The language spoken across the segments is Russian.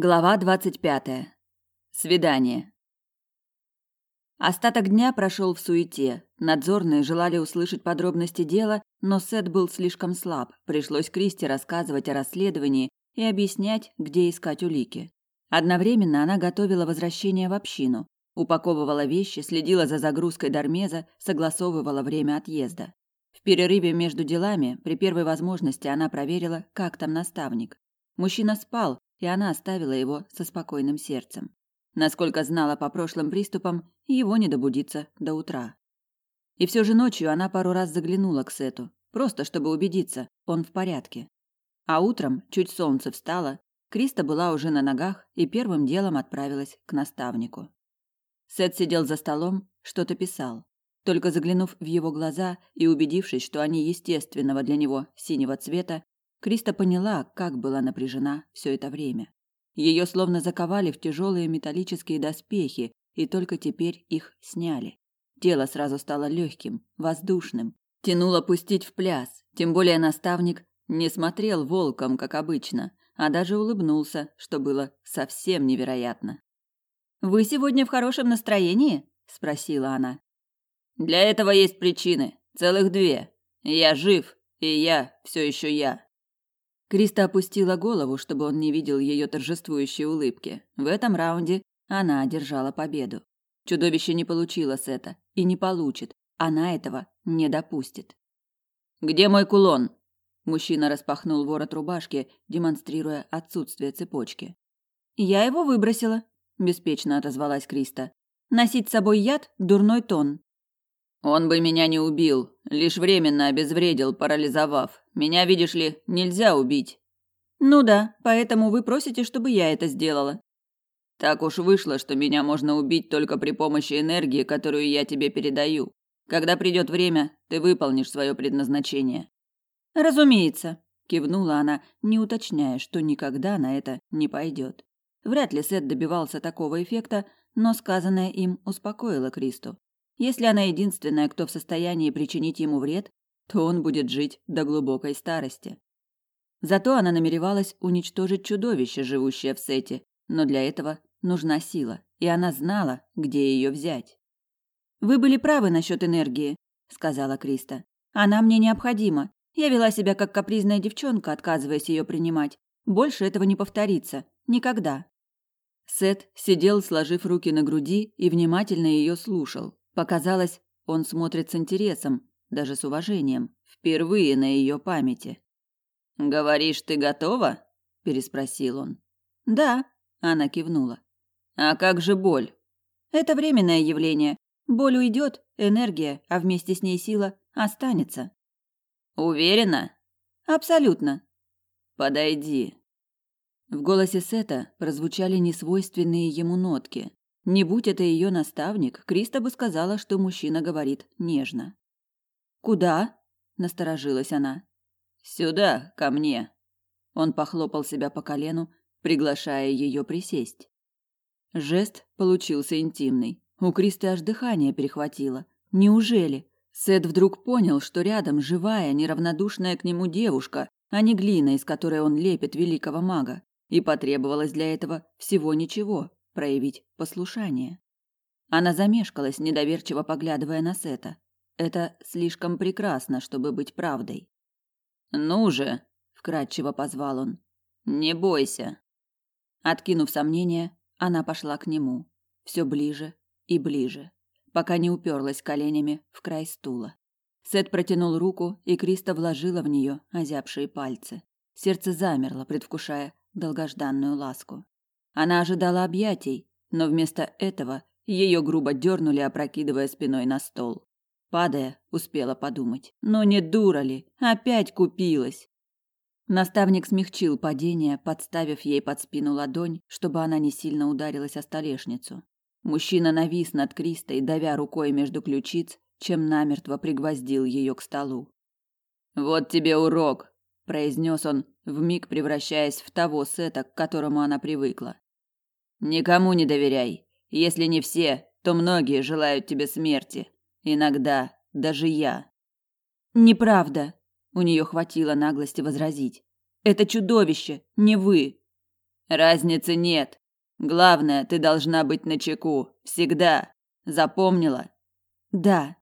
Глава двадцать пятая. Свидание. Остаток дня прошел в суете. Надзорные желали услышать подробности дела, но Сет был слишком слаб. Пришлось Кристи рассказывать о расследовании и объяснять, где искать улики. Одновременно она готовила возвращение в общину, упаковывала вещи, следила за загрузкой Дармеза, согласовывала время отъезда. В перерыве между делами, при первой возможности она проверила, как там наставник. Мужчина спал, и она оставила его со спокойным сердцем. Насколько знала по прошлым приступам, его не добудится до утра. И все же ночью она пару раз заглянула к Сету, просто чтобы убедиться, он в порядке. А утром, чуть солнце встало, Криста была уже на ногах и первым делом отправилась к наставнику. Сет сидел за столом, что-то писал. Только заглянув в его глаза и убедившись, что они естественного для него синего цвета, Криста поняла, как была напряжена все это время. Ее словно заковали в тяжелые металлические доспехи, и только теперь их сняли. Тело сразу стало легким, воздушным, тянуло пустить в пляс. Тем более наставник не смотрел волком, как обычно, а даже улыбнулся, что было совсем невероятно. Вы сегодня в хорошем настроении? спросила она. Для этого есть причины, целых две. Я жив, и я все еще я. Криста опустила голову, чтобы он не видел ее торжествующей улыбки. В этом раунде она одержала победу. Чудовище не получило Сета и не получит. Она этого не допустит. Где мой кулон? Мужчина распахнул ворот рубашки, демонстрируя отсутствие цепочки. Я его выбросила, беспечно отозвалась Криста. Носить с собой яд дурной тон. Он бы меня не убил, лишь временно обезвредил, парализовав. Меня, видишь ли, нельзя убить. Ну да, поэтому вы просите, чтобы я это сделала. Так уж вышло, что меня можно убить только при помощи энергии, которую я тебе передаю. Когда придет время, ты выполнишь свое предназначение. Разумеется, кивнула она, не уточняя, что никогда на это не пойдет. Вряд ли Сет добивался такого эффекта, но сказанное им успокоило Кристу. Если она единственная, кто в состоянии причинить ему вред, то он будет жить до глубокой старости. Зато она намеревалась уничтожить чудовище, живущее в Сете, но для этого нужна сила, и она знала, где ее взять. «Вы были правы насчет энергии», — сказала Криста. «Она мне необходима. Я вела себя как капризная девчонка, отказываясь ее принимать. Больше этого не повторится. Никогда». Сет сидел, сложив руки на груди, и внимательно ее слушал. Показалось, он смотрит с интересом, даже с уважением, впервые на ее памяти. «Говоришь, ты готова?» – переспросил он. «Да», – она кивнула. «А как же боль?» «Это временное явление. Боль уйдет, энергия, а вместе с ней сила останется». «Уверена?» «Абсолютно». «Подойди». В голосе Сета прозвучали несвойственные ему нотки. Не будь это ее наставник, Криста бы сказала, что мужчина говорит нежно. «Куда?» – насторожилась она. «Сюда, ко мне». Он похлопал себя по колену, приглашая ее присесть. Жест получился интимный. У Кристы аж дыхание перехватило. Неужели? Сет вдруг понял, что рядом живая, неравнодушная к нему девушка, а не глина, из которой он лепит великого мага. И потребовалось для этого всего ничего проявить послушание. Она замешкалась, недоверчиво поглядывая на Сета. Это слишком прекрасно, чтобы быть правдой. «Ну же!» – вкратчиво позвал он. «Не бойся!» Откинув сомнения, она пошла к нему. Все ближе и ближе, пока не уперлась коленями в край стула. Сет протянул руку, и Криста вложила в нее озябшие пальцы. Сердце замерло, предвкушая долгожданную ласку. Она ожидала объятий, но вместо этого ее грубо дернули, опрокидывая спиной на стол. Падая, успела подумать. Но не дура ли? Опять купилась. Наставник смягчил падение, подставив ей под спину ладонь, чтобы она не сильно ударилась о столешницу. Мужчина навис над Кристой, давя рукой между ключиц, чем намертво пригвоздил ее к столу. «Вот тебе урок», – произнес он, вмиг превращаясь в того сета, к которому она привыкла. Никому не доверяй. Если не все, то многие желают тебе смерти. Иногда даже я. Неправда. У нее хватило наглости возразить. Это чудовище, не вы. Разницы нет. Главное, ты должна быть начеку. Всегда. Запомнила? Да.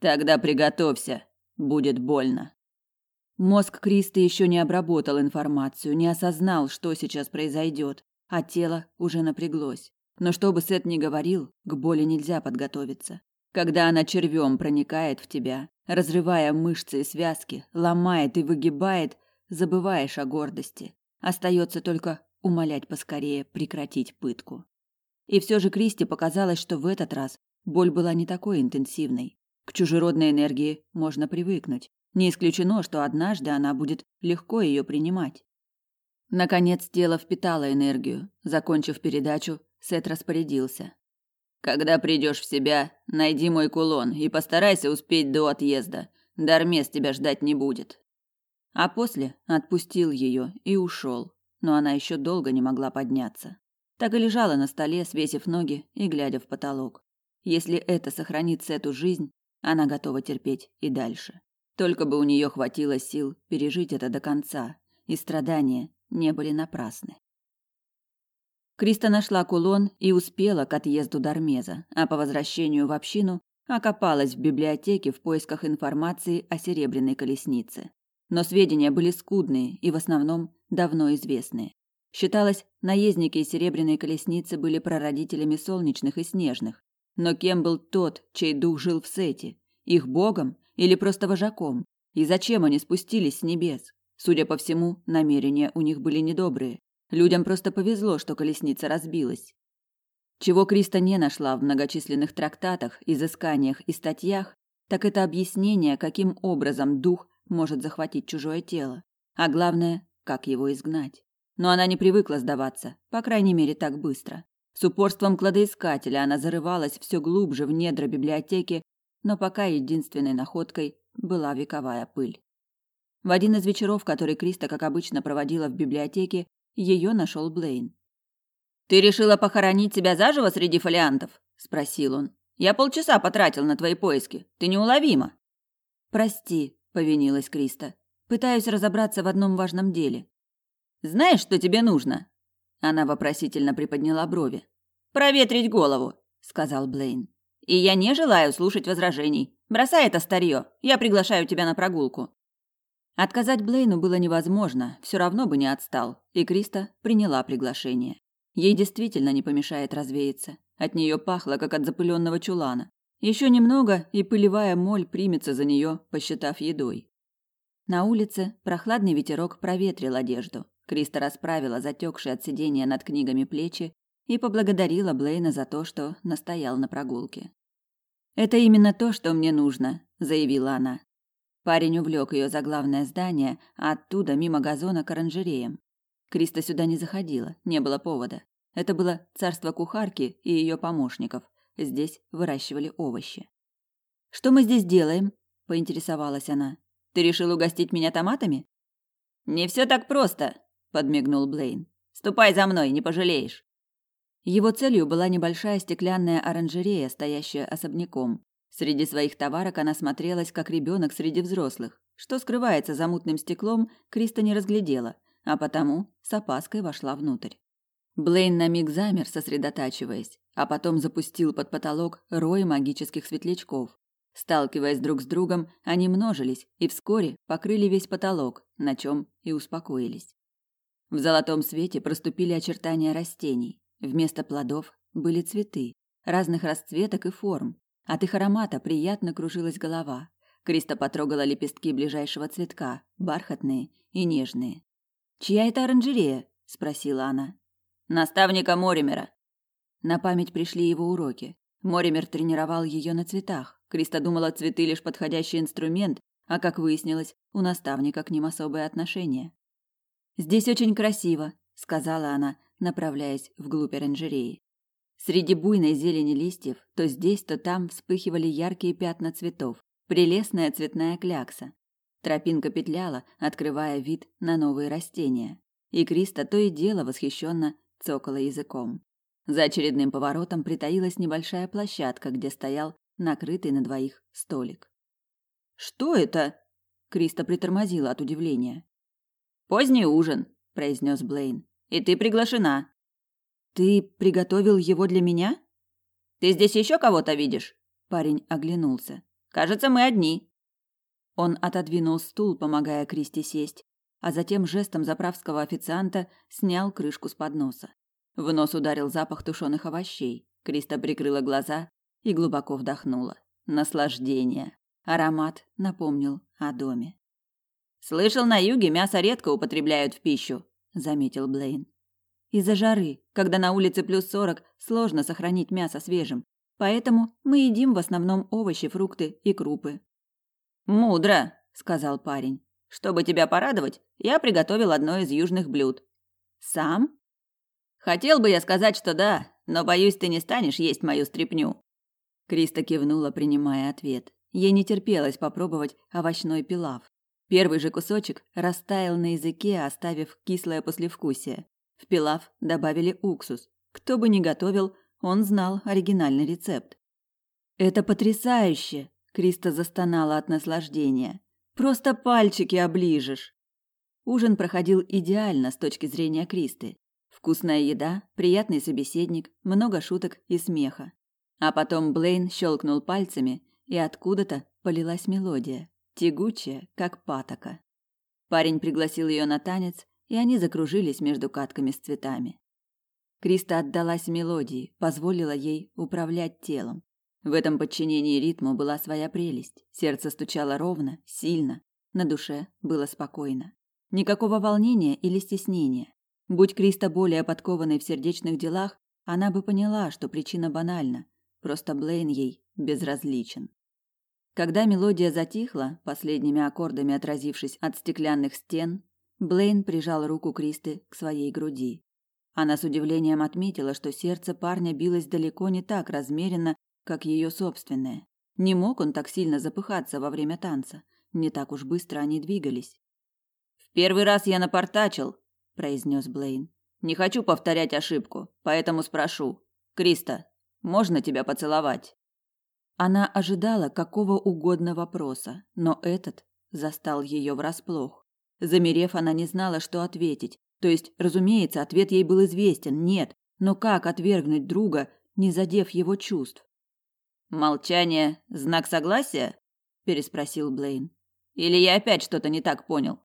Тогда приготовься. Будет больно. Мозг Кристы еще не обработал информацию, не осознал, что сейчас произойдет, а тело уже напряглось. Но что бы Сет ни говорил, к боли нельзя подготовиться. Когда она червем проникает в тебя, разрывая мышцы и связки, ломает и выгибает, забываешь о гордости. Остается только умолять поскорее прекратить пытку. И все же Кристи показалось, что в этот раз боль была не такой интенсивной. К чужеродной энергии можно привыкнуть. Не исключено, что однажды она будет легко ее принимать. Наконец тело впитало энергию. Закончив передачу, Сет распорядился. «Когда придешь в себя, найди мой кулон и постарайся успеть до отъезда. Дармес тебя ждать не будет». А после отпустил ее и ушел, но она еще долго не могла подняться. Так и лежала на столе, свесив ноги и глядя в потолок. Если это сохранит Сету жизнь, она готова терпеть и дальше. Только бы у нее хватило сил пережить это до конца, и страдания не были напрасны. Криста нашла кулон и успела к отъезду Дармеза, а по возвращению в общину окопалась в библиотеке в поисках информации о серебряной колеснице. Но сведения были скудные и в основном давно известные. Считалось, наездники серебряной колесницы были прародителями солнечных и снежных. Но кем был тот, чей дух жил в Сете? Их богом или просто вожаком? И зачем они спустились с небес? Судя по всему, намерения у них были недобрые. Людям просто повезло, что колесница разбилась. Чего Криста не нашла в многочисленных трактатах, изысканиях и статьях, так это объяснение, каким образом дух может захватить чужое тело, а главное, как его изгнать. Но она не привыкла сдаваться, по крайней мере, так быстро. С упорством кладоискателя она зарывалась все глубже в недра библиотеки, но пока единственной находкой была вековая пыль. В один из вечеров, который Криста, как обычно, проводила в библиотеке, ее нашел Блейн. «Ты решила похоронить себя заживо среди фолиантов?» – спросил он. «Я полчаса потратил на твои поиски. Ты неуловима». «Прости», – повинилась Криста. «Пытаюсь разобраться в одном важном деле». «Знаешь, что тебе нужно?» Она вопросительно приподняла брови. «Проветрить голову», – сказал Блейн. «И я не желаю слушать возражений. Бросай это старье. Я приглашаю тебя на прогулку». Отказать Блейну было невозможно, все равно бы не отстал, и Криста приняла приглашение. Ей действительно не помешает развеяться. От нее пахло, как от запыленного чулана. Еще немного, и пылевая моль примется за нее, посчитав едой. На улице прохладный ветерок проветрил одежду. Криста расправила затекшие от сидения над книгами плечи и поблагодарила Блейна за то, что настоял на прогулке. «Это именно то, что мне нужно», – заявила она. Парень увлек ее за главное здание, а оттуда мимо газона к оранжереям. Криста сюда не заходила, не было повода. Это было царство кухарки и ее помощников. Здесь выращивали овощи. «Что мы здесь делаем?» – поинтересовалась она. «Ты решил угостить меня томатами?» «Не все так просто», – подмигнул Блейн. «Ступай за мной, не пожалеешь». Его целью была небольшая стеклянная оранжерея, стоящая особняком. Среди своих товарок она смотрелась как ребенок среди взрослых. Что скрывается за мутным стеклом, Криста не разглядела, а потому с опаской вошла внутрь. Блейн на миг замер, сосредотачиваясь, а потом запустил под потолок рой магических светлячков. Сталкиваясь друг с другом, они множились и вскоре покрыли весь потолок, на чем и успокоились. В золотом свете проступили очертания растений. Вместо плодов были цветы разных расцветок и форм, от их аромата приятно кружилась голова. Криста потрогала лепестки ближайшего цветка, бархатные и нежные. «Чья это оранжерея?» – спросила она. «Наставника Моримера». На память пришли его уроки. Моример тренировал ее на цветах. Криста думала, цветы лишь подходящий инструмент, а, как выяснилось, у наставника к ним особое отношение. «Здесь очень красиво», – сказала она, направляясь вглубь оранжереи. Среди буйной зелени листьев то здесь, то там вспыхивали яркие пятна цветов. Прелестная цветная клякса. Тропинка петляла, открывая вид на новые растения. И Криста то и дело восхищенно цокала языком. За очередным поворотом притаилась небольшая площадка, где стоял накрытый на двоих столик. «Что это?» Криста притормозила от удивления. «Поздний ужин», – произнес Блейн. И ты приглашена. Ты приготовил его для меня? Ты здесь еще кого-то видишь? Парень оглянулся. Кажется, мы одни. Он отодвинул стул, помогая Кристи сесть, а затем жестом заправского официанта снял крышку с подноса. В нос ударил запах тушеных овощей. Криста прикрыла глаза и глубоко вдохнула. Наслаждение. Аромат напомнил о доме. Слышал, на юге мясо редко употребляют в пищу, заметил Блейн. Из-за жары, когда на улице плюс сорок, сложно сохранить мясо свежим. Поэтому мы едим в основном овощи, фрукты и крупы. Мудро, сказал парень. Чтобы тебя порадовать, я приготовил одно из южных блюд. Сам? Хотел бы я сказать, что да, но боюсь, ты не станешь есть мою стряпню. Криста кивнула, принимая ответ. Ей не терпелось попробовать овощной пилав. Первый же кусочек растаял на языке, оставив кислое послевкусие. В пилав добавили уксус. Кто бы ни готовил, он знал оригинальный рецепт. Это потрясающе, Криста застонала от наслаждения. Просто пальчики оближешь. Ужин проходил идеально с точки зрения Кристы. Вкусная еда, приятный собеседник, много шуток и смеха. А потом Блейн щелкнул пальцами, и откуда-то полилась мелодия, тягучая, как патока. Парень пригласил ее на танец, и они закружились между катками с цветами. Криста отдалась мелодии, позволила ей управлять телом. В этом подчинении ритму была своя прелесть. Сердце стучало ровно, сильно, на душе было спокойно. Никакого волнения или стеснения. Будь Криста более подкованной в сердечных делах, она бы поняла, что причина банальна. Просто Блейн ей безразличен. Когда мелодия затихла, последними аккордами отразившись от стеклянных стен, Блейн прижал руку Кристы к своей груди. Она с удивлением отметила, что сердце парня билось далеко не так размеренно, как ее собственное. Не мог он так сильно запыхаться во время танца. Не так уж быстро они двигались. В первый раз я напортачил, произнес Блейн. Не хочу повторять ошибку, поэтому спрошу. Криста, можно тебя поцеловать? Она ожидала какого угодно вопроса, но этот застал ее врасплох. Замерев, она не знала, что ответить. То есть, разумеется, ответ ей был известен. Нет, но как отвергнуть друга, не задев его чувств? Молчание знак согласия? переспросил Блейн. Или я опять что-то не так понял?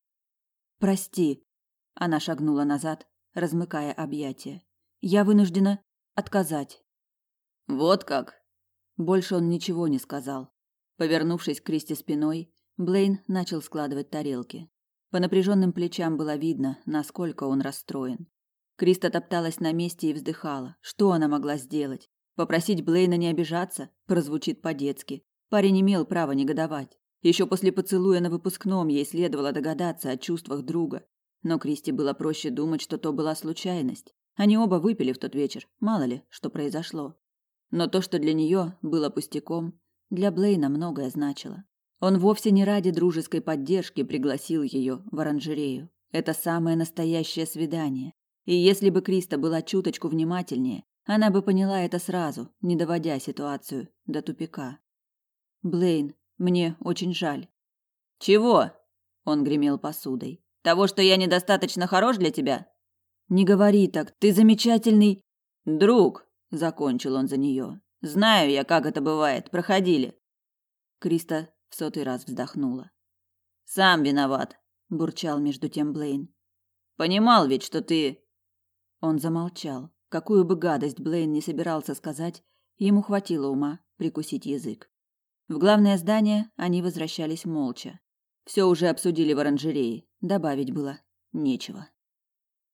Прости, она шагнула назад, размыкая объятия. Я вынуждена отказать. Вот как. Больше он ничего не сказал. Повернувшись к Кристи спиной, Блейн начал складывать тарелки. По напряженным плечам было видно, насколько он расстроен. Криста топталась на месте и вздыхала. Что она могла сделать? Попросить Блейна не обижаться прозвучит по-детски. Парень имел право негодовать. Еще после поцелуя на выпускном ей следовало догадаться о чувствах друга. Но Кристи было проще думать, что то была случайность. Они оба выпили в тот вечер, мало ли, что произошло. Но то, что для нее было пустяком, для Блейна многое значило. Он вовсе не ради дружеской поддержки пригласил ее в оранжерею. Это самое настоящее свидание. И если бы Криста была чуточку внимательнее, она бы поняла это сразу, не доводя ситуацию до тупика. Блейн, мне очень жаль. Чего? Он гремел посудой. Того, что я недостаточно хорош для тебя? Не говори так. Ты замечательный друг, закончил он за нее. Знаю я, как это бывает. Проходили. Криста в сотый раз вздохнула. Сам виноват, бурчал между тем Блейн. Понимал ведь, что ты Он замолчал. Какую бы гадость Блейн не собирался сказать, ему хватило ума прикусить язык. В главное здание они возвращались молча. Все уже обсудили в оранжерее, добавить было нечего.